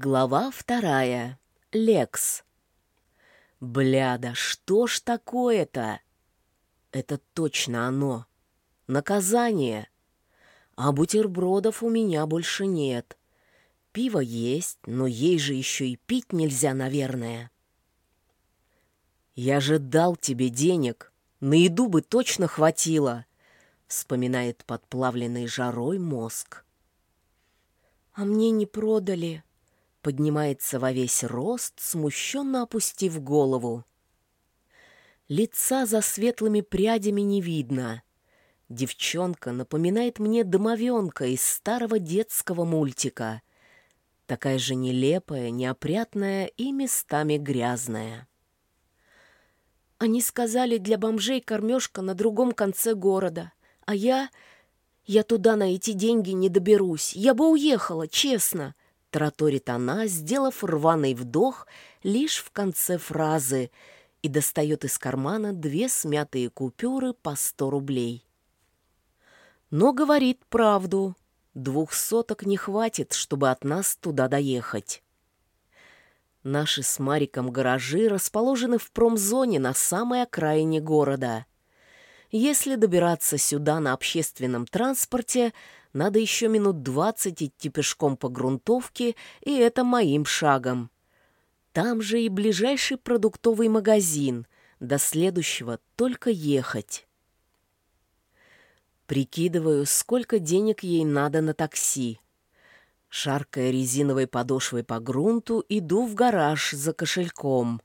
Глава вторая. Лекс. Бляда, что ж такое-то? Это точно оно. Наказание. А бутербродов у меня больше нет. Пиво есть, но ей же еще и пить нельзя, наверное. Я же дал тебе денег. На еду бы точно хватило, вспоминает подплавленный жарой мозг. А мне не продали, поднимается во весь рост, смущенно опустив голову. Лица за светлыми прядями не видно. Девчонка напоминает мне домовенка из старого детского мультика. Такая же нелепая, неопрятная и местами грязная. Они сказали, для бомжей кормежка на другом конце города. А я... Я туда на эти деньги не доберусь. Я бы уехала, честно. — тараторит она, сделав рваный вдох лишь в конце фразы и достает из кармана две смятые купюры по сто рублей. Но говорит правду. Двух соток не хватит, чтобы от нас туда доехать. Наши с Мариком гаражи расположены в промзоне на самой окраине города. Если добираться сюда на общественном транспорте — надо еще минут двадцать идти пешком по грунтовке, и это моим шагом. Там же и ближайший продуктовый магазин. До следующего только ехать. Прикидываю, сколько денег ей надо на такси. Шаркая резиновой подошвой по грунту, иду в гараж за кошельком.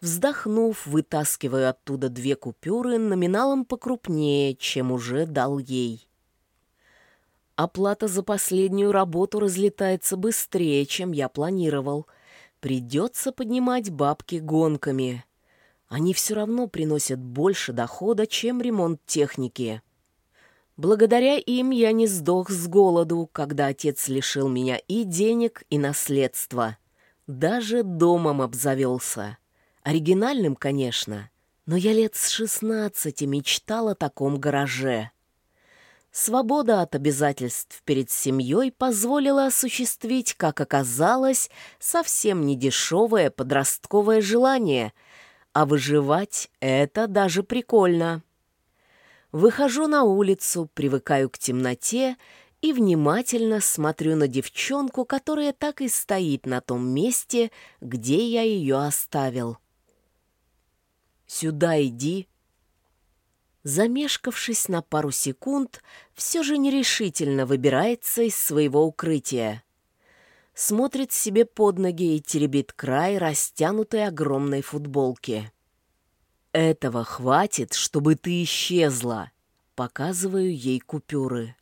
Вздохнув, вытаскиваю оттуда две купюры номиналом покрупнее, чем уже дал ей. Оплата за последнюю работу разлетается быстрее, чем я планировал. Придется поднимать бабки гонками. Они все равно приносят больше дохода, чем ремонт техники. Благодаря им я не сдох с голоду, когда отец лишил меня и денег, и наследства. Даже домом обзавелся. Оригинальным, конечно, но я лет с шестнадцати мечтал о таком гараже. Свобода от обязательств перед семьей позволила осуществить, как оказалось, совсем не дешевое подростковое желание, а выживать — это даже прикольно. Выхожу на улицу, привыкаю к темноте и внимательно смотрю на девчонку, которая так и стоит на том месте, где я ее оставил. «Сюда иди», замешкавшись на пару секунд, все же нерешительно выбирается из своего укрытия. Смотрит себе под ноги и теребит край растянутой огромной футболки. «Этого хватит, чтобы ты исчезла!» Показываю ей купюры.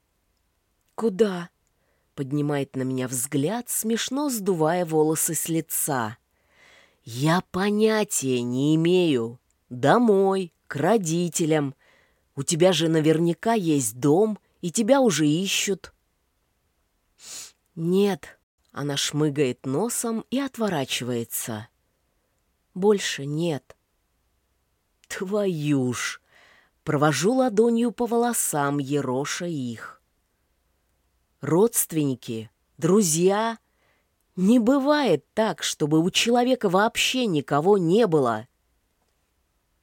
«Куда?» — поднимает на меня взгляд, смешно сдувая волосы с лица. «Я понятия не имею. Домой, к родителям, у тебя же наверняка есть дом, и тебя уже ищут». «Нет», — она шмыгает носом и отворачивается. «Больше нет». «Твою ж!» Провожу ладонью по волосам, ероша их. Родственники, друзья. Не бывает так, чтобы у человека вообще никого не было.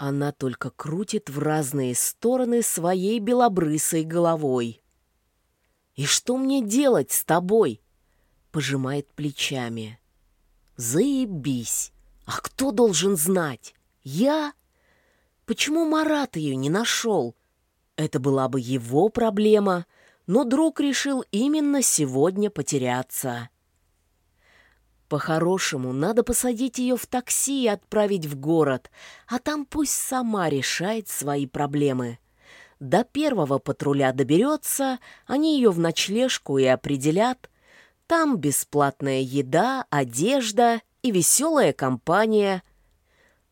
Она только крутит в разные стороны своей белобрысой головой. «И что мне делать с тобой?» — пожимает плечами. «Заебись! А кто должен знать? Я? Почему Марат ее не нашел? Это была бы его проблема, но друг решил именно сегодня потеряться». По-хорошему, надо посадить ее в такси и отправить в город, а там пусть сама решает свои проблемы. До первого патруля доберется, они ее в ночлежку и определят. Там бесплатная еда, одежда и веселая компания.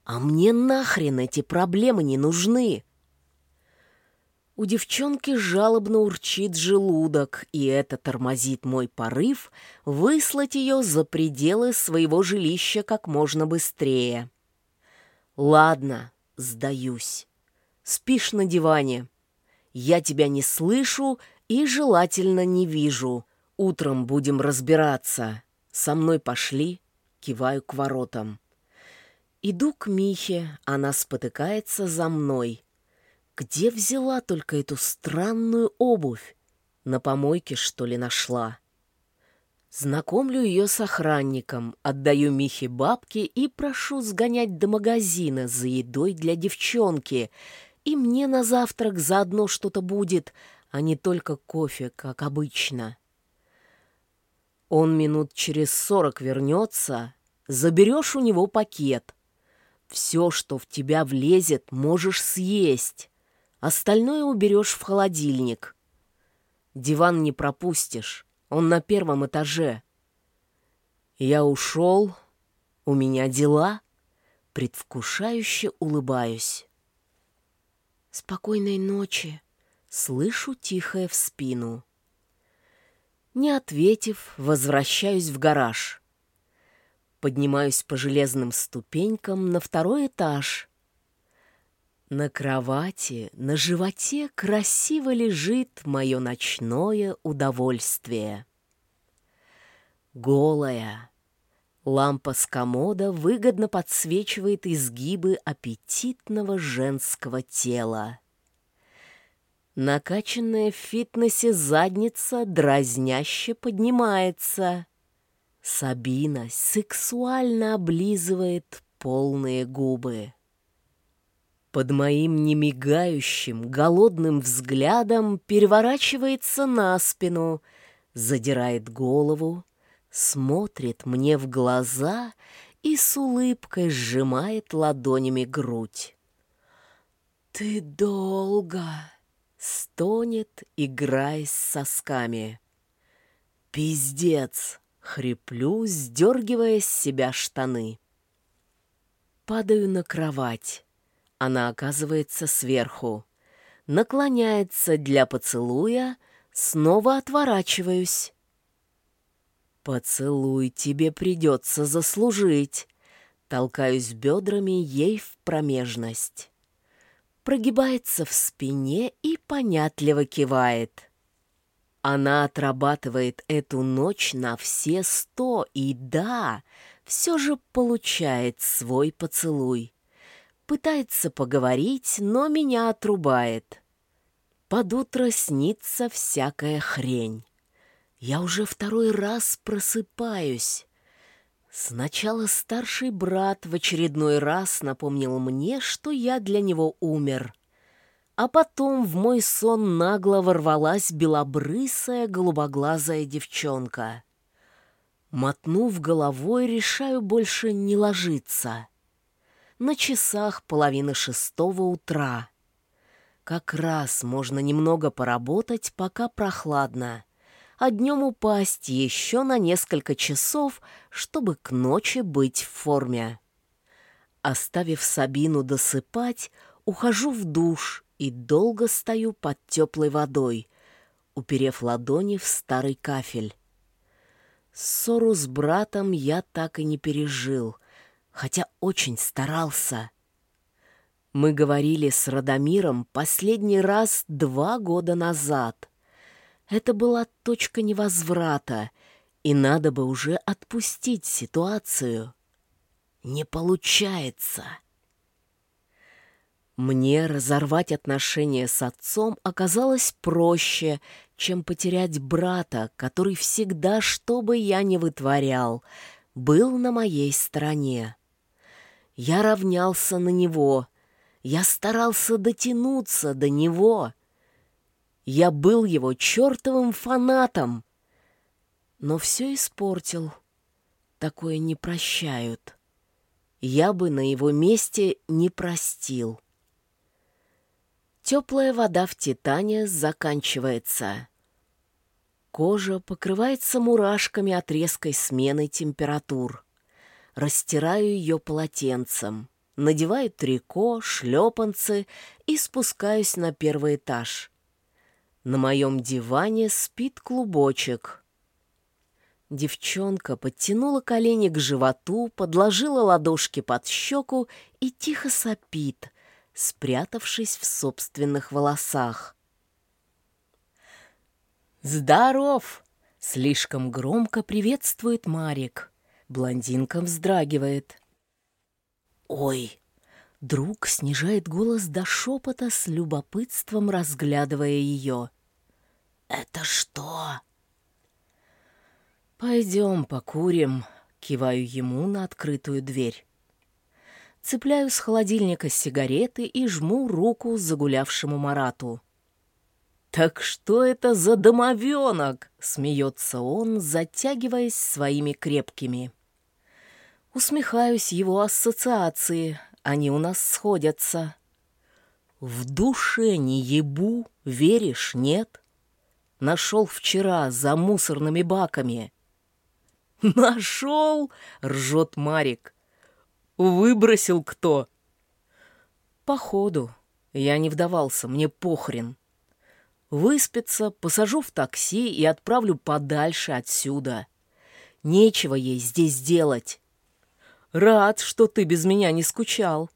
А мне нахрен эти проблемы не нужны. У девчонки жалобно урчит желудок, и это тормозит мой порыв выслать ее за пределы своего жилища как можно быстрее. Ладно, сдаюсь. Спишь на диване. Я тебя не слышу и желательно не вижу. Утром будем разбираться. Со мной пошли, киваю к воротам. Иду к Михе, она спотыкается за мной. Где взяла только эту странную обувь? На помойке, что ли, нашла? Знакомлю ее с охранником, отдаю Михе бабки и прошу сгонять до магазина за едой для девчонки. И мне на завтрак заодно что-то будет, а не только кофе, как обычно. Он минут через сорок вернется, заберешь у него пакет. Все, что в тебя влезет, можешь съесть. Остальное уберешь в холодильник. Диван не пропустишь, он на первом этаже. Я ушел, у меня дела, предвкушающе улыбаюсь. «Спокойной ночи!» Слышу тихое в спину. Не ответив, возвращаюсь в гараж. Поднимаюсь по железным ступенькам на второй этаж. На кровати, на животе красиво лежит мое ночное удовольствие. Голая. Лампа с комода выгодно подсвечивает изгибы аппетитного женского тела. Накачанная в фитнесе задница дразняще поднимается. Сабина сексуально облизывает полные губы. Под моим немигающим, голодным взглядом переворачивается на спину, задирает голову, смотрит мне в глаза и с улыбкой сжимает ладонями грудь. «Ты долго!» — стонет, играя с сосками. «Пиздец!» Хриплю, сдергивая с себя штаны. Падаю на кровать. Она оказывается сверху. Наклоняется для поцелуя, снова отворачиваюсь. «Поцелуй тебе придется заслужить», толкаюсь бедрами ей в промежность. Прогибается в спине и понятливо кивает. Она отрабатывает эту ночь на все сто, и да, все же получает свой поцелуй. Пытается поговорить, но меня отрубает. Под утро снится всякая хрень. Я уже второй раз просыпаюсь. Сначала старший брат в очередной раз напомнил мне, что я для него умер — а потом в мой сон нагло ворвалась белобрысая голубоглазая девчонка. Мотнув головой, решаю больше не ложиться. На часах половина шестого утра. Как раз можно немного поработать, пока прохладно, а днем упасть еще на несколько часов, чтобы к ночи быть в форме. Оставив Сабину досыпать, ухожу в душ и долго стою под теплой водой, уперев ладони в старый кафель. Ссору с братом я так и не пережил, хотя очень старался. Мы говорили с Радомиром последний раз два года назад. Это была точка невозврата, и надо бы уже отпустить ситуацию. Не получается. Мне разорвать отношения с отцом оказалось проще, чем потерять брата, который всегда, что бы я ни вытворял, был на моей стороне. Я равнялся на него, я старался дотянуться до него. Я был его чертовым фанатом, но все испортил. Такое не прощают. Я бы на его месте не простил. Теплая вода в Титане заканчивается. Кожа покрывается мурашками от резкой смены температур. Растираю ее полотенцем, надеваю трико, шлепанцы и спускаюсь на первый этаж. На моем диване спит клубочек. Девчонка подтянула колени к животу, подложила ладошки под щеку и тихо сопит — спрятавшись в собственных волосах. «Здоров!» Слишком громко приветствует Марик. Блондинка вздрагивает. «Ой!» Друг снижает голос до шепота с любопытством, разглядывая ее. «Это что?» «Пойдем покурим», — киваю ему на открытую дверь. Цепляю с холодильника сигареты и жму руку загулявшему Марату. «Так что это за домовенок?» — смеется он, затягиваясь своими крепкими. Усмехаюсь его ассоциации, они у нас сходятся. В душе не ебу, веришь, нет? Нашел вчера за мусорными баками. «Нашел!» — ржет Марик. «Выбросил кто?» «Походу. Я не вдавался, мне похрен. Выспится, посажу в такси и отправлю подальше отсюда. Нечего ей здесь делать. Рад, что ты без меня не скучал.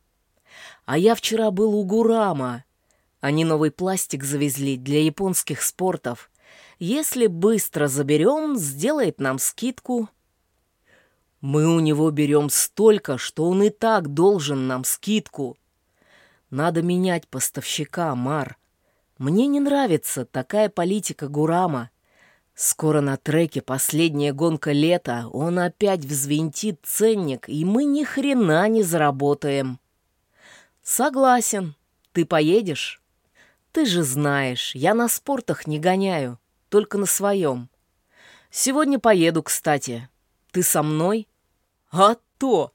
А я вчера был у Гурама. Они новый пластик завезли для японских спортов. Если быстро заберем, сделает нам скидку. Мы у него берем столько, что он и так должен нам скидку. Надо менять поставщика, Мар. Мне не нравится такая политика Гурама. Скоро на треке последняя гонка лета, он опять взвинтит ценник, и мы ни хрена не заработаем. Согласен. Ты поедешь? Ты же знаешь, я на спортах не гоняю только на своем. Сегодня поеду, кстати. Ты со мной? А то!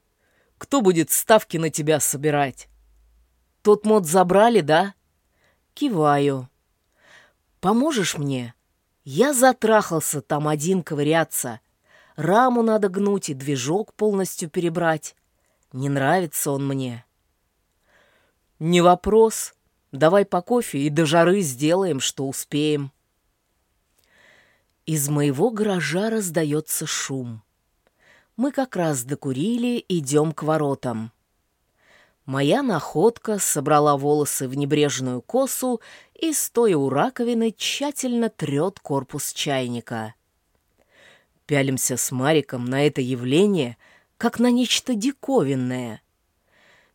Кто будет ставки на тебя собирать? Тот мод забрали, да? Киваю. Поможешь мне? Я затрахался там один ковыряться. Раму надо гнуть и движок полностью перебрать. Не нравится он мне. Не вопрос. Давай по кофе и до жары сделаем, что успеем. Из моего гаража раздается шум. Мы как раз докурили, идем к воротам. Моя находка собрала волосы в небрежную косу и, стоя у раковины, тщательно трет корпус чайника. Пялимся с Мариком на это явление, как на нечто диковинное.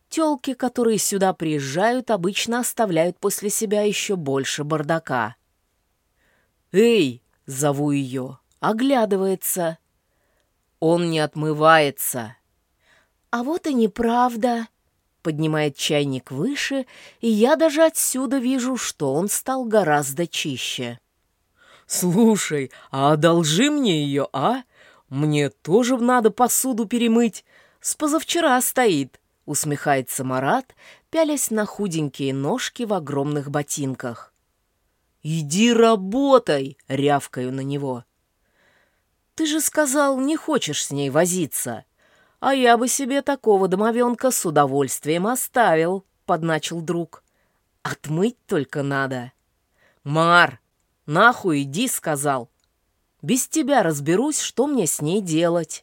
Телки, которые сюда приезжают, обычно оставляют после себя еще больше бардака. «Эй!» Зову ее. Оглядывается. Он не отмывается. А вот и неправда. Поднимает чайник выше, и я даже отсюда вижу, что он стал гораздо чище. «Слушай, а одолжи мне ее, а? Мне тоже надо посуду перемыть. С позавчера стоит», — усмехается Марат, пялясь на худенькие ножки в огромных ботинках. «Иди работай!» — рявкаю на него. «Ты же сказал, не хочешь с ней возиться. А я бы себе такого домовенка с удовольствием оставил», — подначил друг. «Отмыть только надо». «Мар, нахуй иди!» — сказал. «Без тебя разберусь, что мне с ней делать».